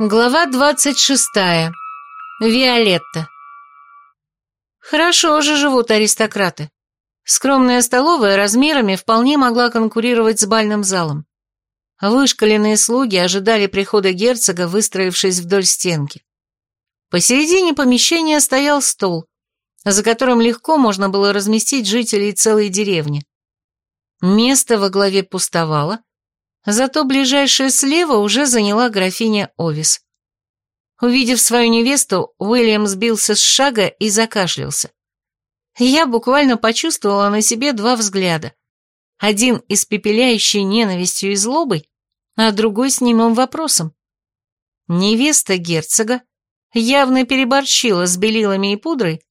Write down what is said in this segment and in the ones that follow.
Глава двадцать шестая. Виолетта. Хорошо же живут аристократы. Скромная столовая размерами вполне могла конкурировать с бальным залом. Вышкаленные слуги ожидали прихода герцога, выстроившись вдоль стенки. Посередине помещения стоял стол, за которым легко можно было разместить жителей целой деревни. Место во главе пустовало, зато ближайшая слева уже заняла графиня Овис. Увидев свою невесту, Уильям сбился с шага и закашлялся. Я буквально почувствовала на себе два взгляда. Один испепеляющий ненавистью и злобой, а другой с немым вопросом. Невеста герцога явно переборщила с белилами и пудрой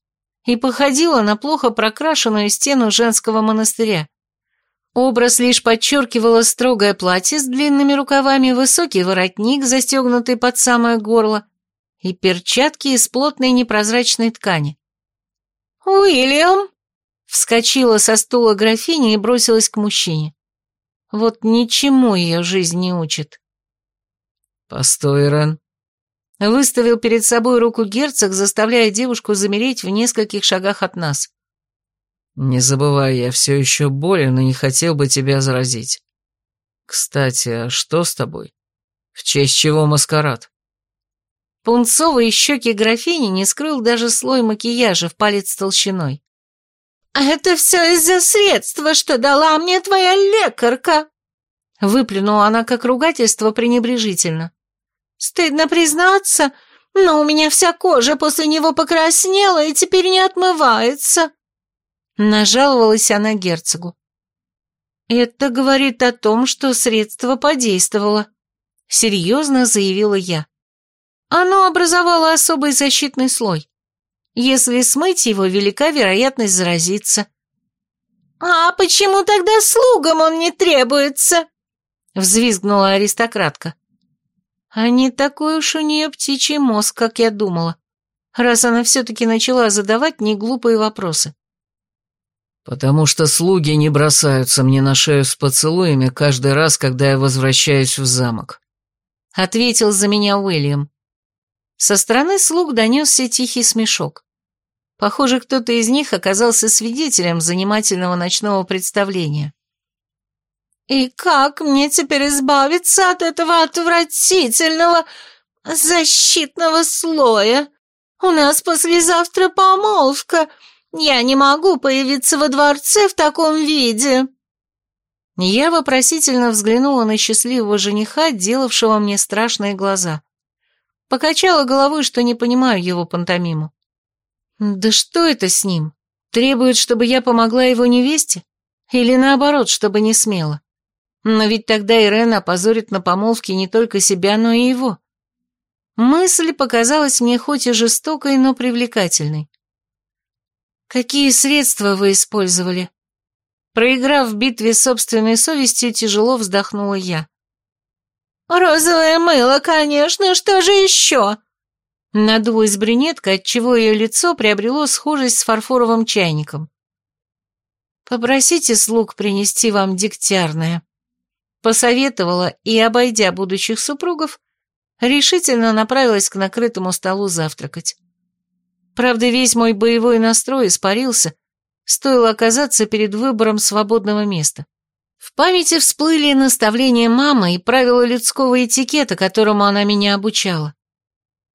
и походила на плохо прокрашенную стену женского монастыря. Образ лишь подчеркивало строгое платье с длинными рукавами, высокий воротник, застегнутый под самое горло, и перчатки из плотной непрозрачной ткани. «Уильям!» Вскочила со стула графиня и бросилась к мужчине. Вот ничему ее жизнь не учит. «Постой, Рен». Выставил перед собой руку герцог, заставляя девушку замереть в нескольких шагах от нас. «Не забывай, я все еще болен и не хотел бы тебя заразить. Кстати, а что с тобой? В честь чего маскарад?» Пунцовые щеки графини не скрыл даже слой макияжа в палец толщиной. «Это все из-за средства, что дала мне твоя лекарка!» Выплюнула она как ругательство пренебрежительно. «Стыдно признаться, но у меня вся кожа после него покраснела и теперь не отмывается!» Нажаловалась она герцогу. «Это говорит о том, что средство подействовало», — серьезно заявила я. Оно образовало особый защитный слой. Если смыть его, велика вероятность заразиться. «А почему тогда слугам он не требуется?» — взвизгнула аристократка. «А не такой уж у нее птичий мозг, как я думала, раз она все-таки начала задавать неглупые вопросы. «Потому что слуги не бросаются мне на шею с поцелуями каждый раз, когда я возвращаюсь в замок», — ответил за меня Уильям. Со стороны слуг донесся тихий смешок. Похоже, кто-то из них оказался свидетелем занимательного ночного представления. «И как мне теперь избавиться от этого отвратительного защитного слоя? У нас послезавтра помолвка, я не могу появиться во дворце в таком виде». Я вопросительно взглянула на счастливого жениха, делавшего мне страшные глаза. Покачала головой, что не понимаю его пантомиму. Да что это с ним? Требует, чтобы я помогла его невесте? Или наоборот, чтобы не смела? Но ведь тогда Ирен опозорит на помолвке не только себя, но и его. Мысль показалась мне хоть и жестокой, но привлекательной. «Какие средства вы использовали?» Проиграв в битве с собственной совестью, тяжело вздохнула я. «Розовое мыло, конечно, что же еще?» Надулась брюнетка, отчего ее лицо приобрело схожесть с фарфоровым чайником. «Попросите слуг принести вам дегтярное», — посоветовала и, обойдя будущих супругов, решительно направилась к накрытому столу завтракать. Правда, весь мой боевой настрой испарился, стоило оказаться перед выбором свободного места. В памяти всплыли наставления мамы и правила людского этикета, которому она меня обучала.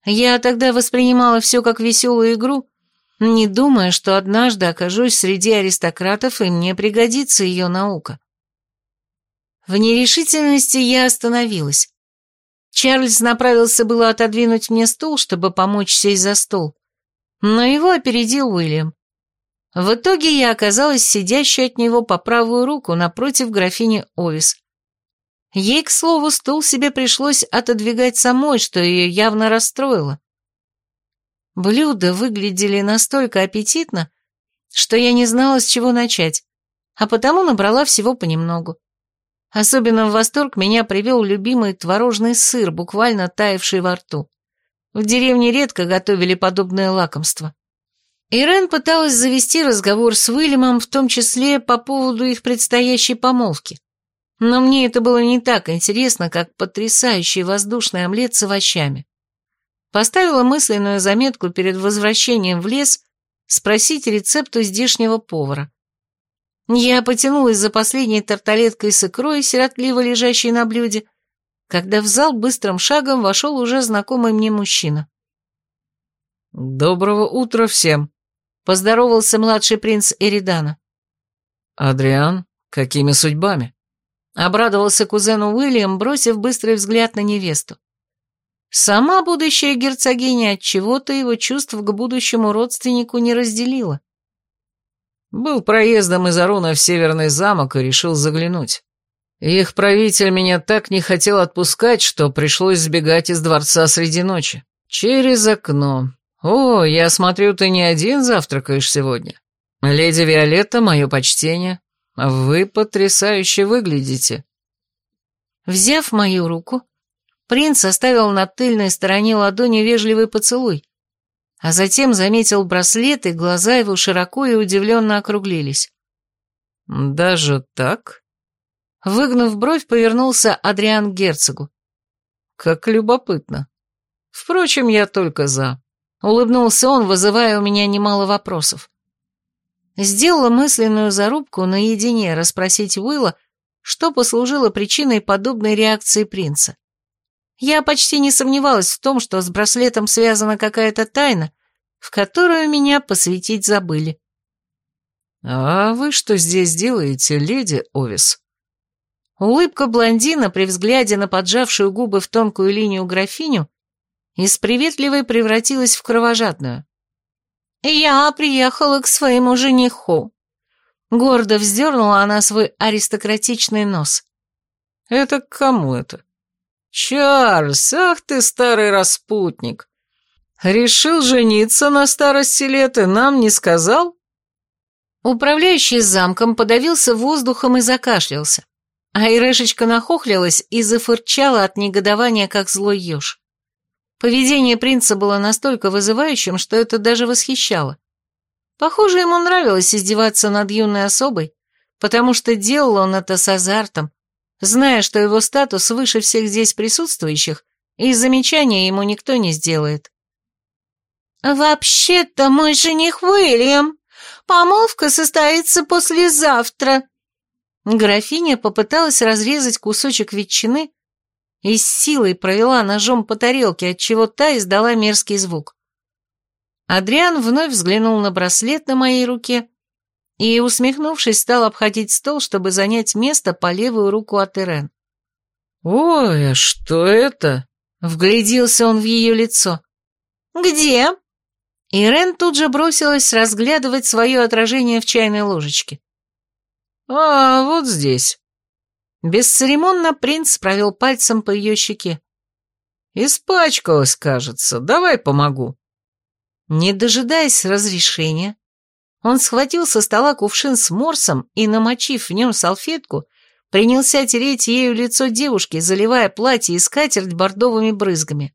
Я тогда воспринимала все как веселую игру, не думая, что однажды окажусь среди аристократов, и мне пригодится ее наука. В нерешительности я остановилась. Чарльз направился было отодвинуть мне стул, чтобы помочь сесть за стол, но его опередил Уильям. В итоге я оказалась сидящей от него по правую руку напротив графини Овис. Ей, к слову, стул себе пришлось отодвигать самой, что ее явно расстроило. Блюда выглядели настолько аппетитно, что я не знала, с чего начать, а потому набрала всего понемногу. Особенно в восторг меня привел любимый творожный сыр, буквально таявший во рту. В деревне редко готовили подобное лакомство. Ирен пыталась завести разговор с Уильямом, в том числе по поводу их предстоящей помолвки. Но мне это было не так интересно, как потрясающий воздушный омлет с овощами. Поставила мысленную заметку перед возвращением в лес спросить рецепт у здешнего повара. Я потянулась за последней тарталеткой с икрой, сиротливо лежащей на блюде, когда в зал быстрым шагом вошел уже знакомый мне мужчина. «Доброго утра всем», — поздоровался младший принц Эридана. «Адриан, какими судьбами?» Обрадовался кузену Уильям, бросив быстрый взгляд на невесту. Сама будущая герцогиня от чего-то его чувств к будущему родственнику не разделила. Был проездом из Аруна в Северный замок и решил заглянуть. Их правитель меня так не хотел отпускать, что пришлось сбегать из дворца среди ночи. Через окно. О, я смотрю, ты не один завтракаешь сегодня. Леди Виолетта, мое почтение. «Вы потрясающе выглядите». Взяв мою руку, принц оставил на тыльной стороне ладони вежливый поцелуй, а затем заметил браслет, и глаза его широко и удивленно округлились. «Даже так?» Выгнув бровь, повернулся Адриан к герцогу. «Как любопытно. Впрочем, я только за». Улыбнулся он, вызывая у меня немало вопросов. Сделала мысленную зарубку наедине расспросить Уилла, что послужило причиной подобной реакции принца. Я почти не сомневалась в том, что с браслетом связана какая-то тайна, в которую меня посвятить забыли. «А вы что здесь делаете, леди Овис?» Улыбка блондина при взгляде на поджавшую губы в тонкую линию графиню из приветливой превратилась в кровожадную. «Я приехала к своему жениху». Гордо вздернула она свой аристократичный нос. «Это к кому это?» «Чарльз, ах ты старый распутник! Решил жениться на старости лет и нам не сказал?» Управляющий замком подавился воздухом и закашлялся, а Ирешечка нахохлилась и зафырчала от негодования, как злой еж. Поведение принца было настолько вызывающим, что это даже восхищало. Похоже, ему нравилось издеваться над юной особой, потому что делал он это с азартом, зная, что его статус выше всех здесь присутствующих, и замечания ему никто не сделает. «Вообще-то мой жених Уильям. Помолвка состоится послезавтра». Графиня попыталась разрезать кусочек ветчины, и с силой провела ножом по тарелке, отчего та издала мерзкий звук. Адриан вновь взглянул на браслет на моей руке и, усмехнувшись, стал обходить стол, чтобы занять место по левую руку от Ирен. «Ой, а что это?» — вгляделся он в ее лицо. «Где?» Ирен тут же бросилась разглядывать свое отражение в чайной ложечке. «А, вот здесь». Бесцеремонно принц провел пальцем по ее щеке. «Испачкалась, кажется. Давай помогу». Не дожидаясь разрешения, он схватил со стола кувшин с морсом и, намочив в нем салфетку, принялся тереть ею лицо девушки, заливая платье и скатерть бордовыми брызгами.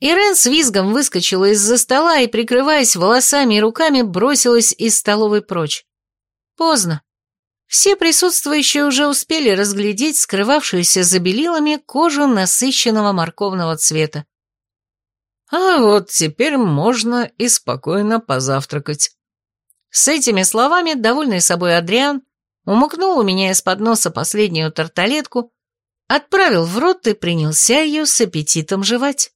Ирен с визгом выскочила из-за стола и, прикрываясь волосами и руками, бросилась из столовой прочь. Поздно. Все присутствующие уже успели разглядеть скрывавшуюся за белилами кожу насыщенного морковного цвета. «А вот теперь можно и спокойно позавтракать». С этими словами, довольный собой Адриан, умыкнул у меня из-под носа последнюю тарталетку, отправил в рот и принялся ее с аппетитом жевать.